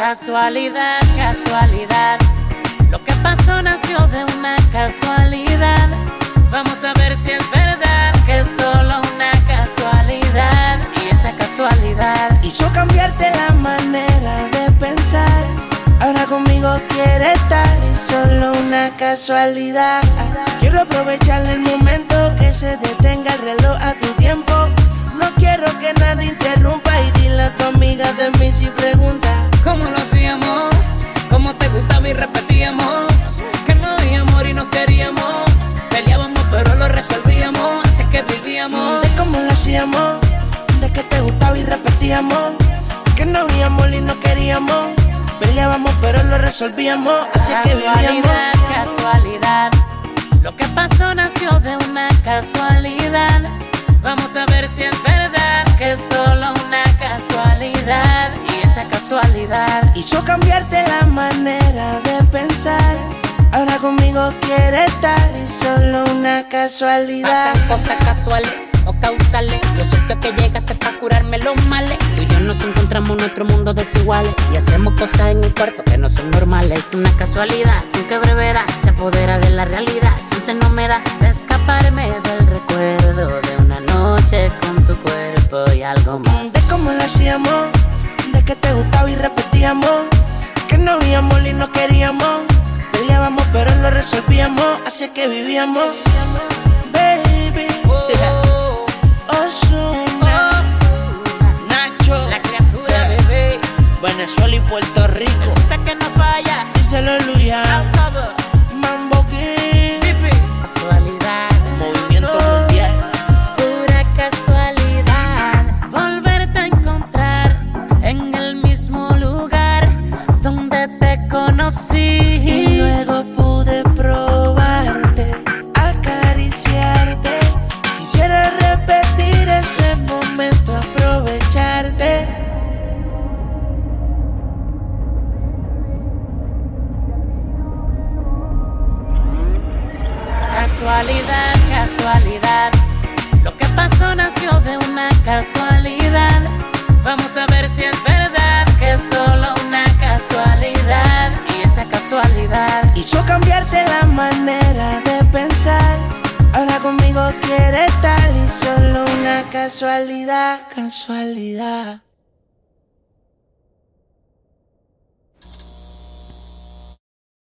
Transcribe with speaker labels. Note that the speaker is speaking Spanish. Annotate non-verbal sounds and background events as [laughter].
Speaker 1: Casualidad, casualidad. Lo que pasó nació de una casualidad. Vamos a ver si es verdad que es solo una casualidad. Y esa casualidad
Speaker 2: hizo cambiarte la manera de pensar. Ahora conmigo quiere estar y solo una casualidad. Quiero aprovechar el momento que se detenga el reloj a tu tiempo. No quiero que nadie interrumpa y dile a tu amiga de mí de que te gustaba y repetíamos. Que no había amor y no queríamos. Peleábamos pero lo resolvíamos. Así que vivíamos.
Speaker 1: Casualidad, Lo que pasó nació de una casualidad. Vamos a ver si es verdad que es solo una casualidad casualidad
Speaker 2: hizo cambiarte la manera de pensar. Ahora conmigo quiere estar y solo una casualidad.
Speaker 1: Pasan cosas casuales o causales. Lo cierto es que llegaste para curarme los males. Tú y yo nos encontramos en nuestro mundo desiguales y hacemos cosas en el cuarto que no son normales. Una casualidad, con qué brevedad se apodera de la realidad. Chance no me da de escaparme del recuerdo de una noche con tu cuerpo y algo más.
Speaker 2: De cómo lo hacíamos de que te gustaba y repetíamos. Que no habíamos y no queríamos. Peleábamos pero lo resolvíamos. Así que vivíamos. Baby. [laughs] I'll cover.
Speaker 1: Casualidad, casualidad. Lo que pasó nació de una casualidad. Vamos a ver si es verdad que es solo una casualidad casualidad
Speaker 2: hizo cambiarte la manera de pensar. Ahora conmigo quiere estar y solo una casualidad, casualidad.